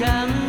come